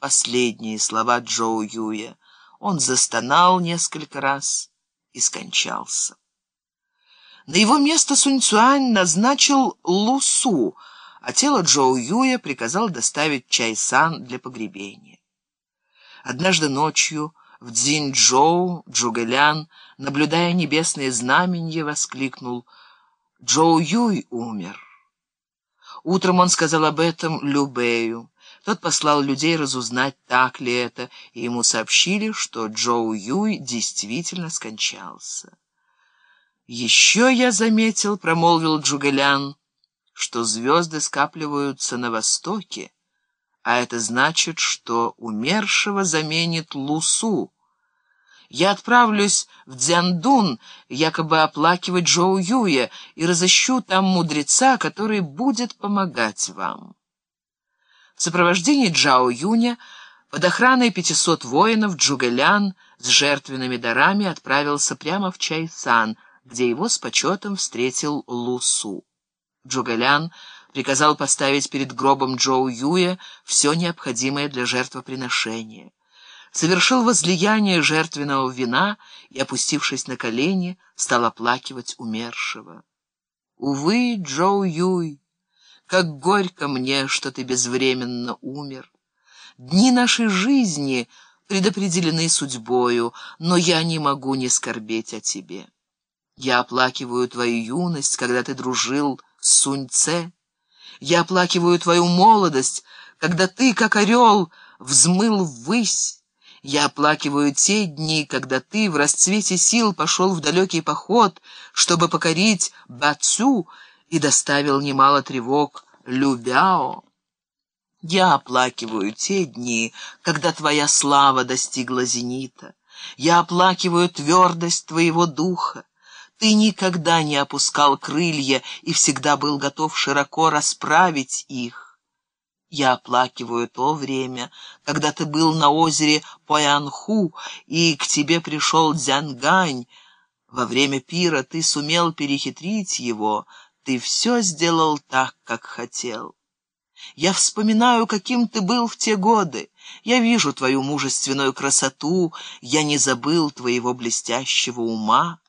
последние слова Джоу Юя. Он застонал несколько раз и скончался. На его место Сунь Цюань назначил Лусу, а тело Джоу Юя приказал доставить Чай-сан для погребения. Однажды ночью в Цзиньчжоу Джугэлян, наблюдая небесные знаменья, воскликнул «Джоу Юй умер». Утром он сказал об этом Любею. Тот послал людей разузнать, так ли это, и ему сообщили, что Джоу Юй действительно скончался. «Еще я заметил», — промолвил Джугэлян, — «что звезды скапливаются на востоке, а это значит, что умершего заменит Лусу. Я отправлюсь в Дзяндун, якобы оплакивать Джоу Юя, и разыщу там мудреца, который будет помогать вам. В сопровождении Джао Юня под охраной 500 воинов Джугэлян с жертвенными дарами отправился прямо в Чайсан, где его с почетом встретил Лусу. Джугэлян приказал поставить перед гробом Джоу Юя все необходимое для жертвоприношения совершил возлияние жертвенного вина и, опустившись на колени, стал оплакивать умершего. «Увы, Джоу Юй, как горько мне, что ты безвременно умер. Дни нашей жизни предопределены судьбою, но я не могу не скорбеть о тебе. Я оплакиваю твою юность, когда ты дружил с Суньце. Я оплакиваю твою молодость, когда ты, как орел, взмыл ввысь. Я оплакиваю те дни, когда ты в расцвете сил пошел в далекий поход, чтобы покорить Бацу и доставил немало тревог Любяо. Я оплакиваю те дни, когда твоя слава достигла зенита. Я оплакиваю твердость твоего духа. Ты никогда не опускал крылья и всегда был готов широко расправить их. Я оплакиваю то время, когда ты был на озере Поянху, и к тебе пришел Дзянгань. Во время пира ты сумел перехитрить его, ты все сделал так, как хотел. Я вспоминаю, каким ты был в те годы. Я вижу твою мужественную красоту, я не забыл твоего блестящего ума.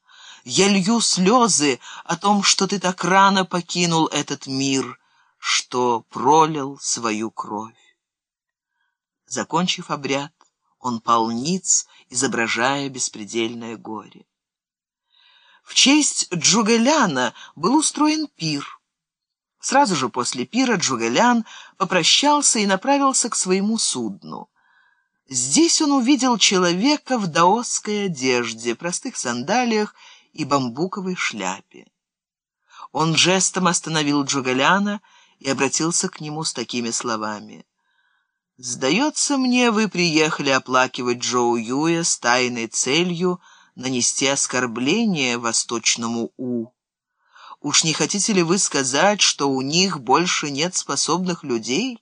Я лью слезы о том, что ты так рано покинул этот мир — что пролил свою кровь. Закончив обряд, он пал ниц, изображая беспредельное горе. В честь Джугэляна был устроен пир. Сразу же после пира Джугэлян попрощался и направился к своему судну. Здесь он увидел человека в даосской одежде, простых сандалиях и бамбуковой шляпе. Он жестом остановил Джугаляна и обратился к нему с такими словами. «Сдается мне, вы приехали оплакивать Джоу Юя с тайной целью нанести оскорбление восточному У. Уж не хотите ли вы сказать, что у них больше нет способных людей?»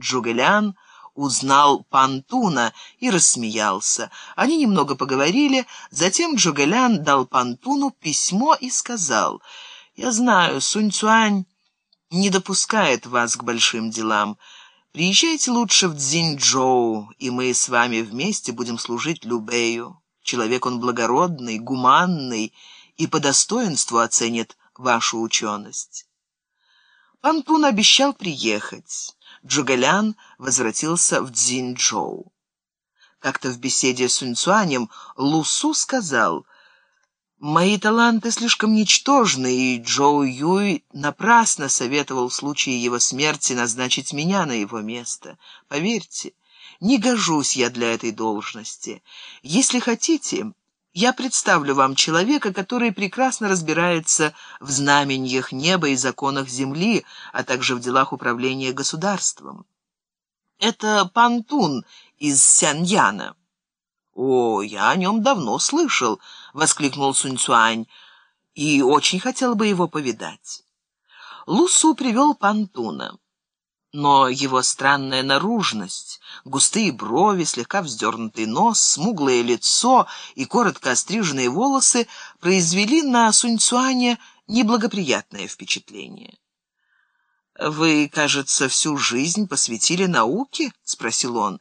Джугэлян узнал Пантуна и рассмеялся. Они немного поговорили, затем Джугэлян дал Пантуну письмо и сказал, «Я знаю, Сунь Цюань не допускает вас к большим делам. Приезжайте лучше в Цзиньчжоу, и мы с вами вместе будем служить Любею. Человек он благородный, гуманный и по достоинству оценит вашу ученость. Пантун обещал приехать. Джугалян возвратился в Цзиньчжоу. Как-то в беседе с Суньцуанем Лусу сказал — Мои таланты слишком ничтожны, и Джоу Юй напрасно советовал в случае его смерти назначить меня на его место. Поверьте, не гожусь я для этой должности. Если хотите, я представлю вам человека, который прекрасно разбирается в знаменьях неба и законах земли, а также в делах управления государством. Это Пантун из Сяньяна. «О, я о нем давно слышал», — воскликнул Сунь Цюань, «и очень хотел бы его повидать». Лусу привел Пантуна. Но его странная наружность, густые брови, слегка вздернутый нос, смуглое лицо и коротко остриженные волосы произвели на Сунь Цюаня неблагоприятное впечатление. «Вы, кажется, всю жизнь посвятили науке?» — спросил он.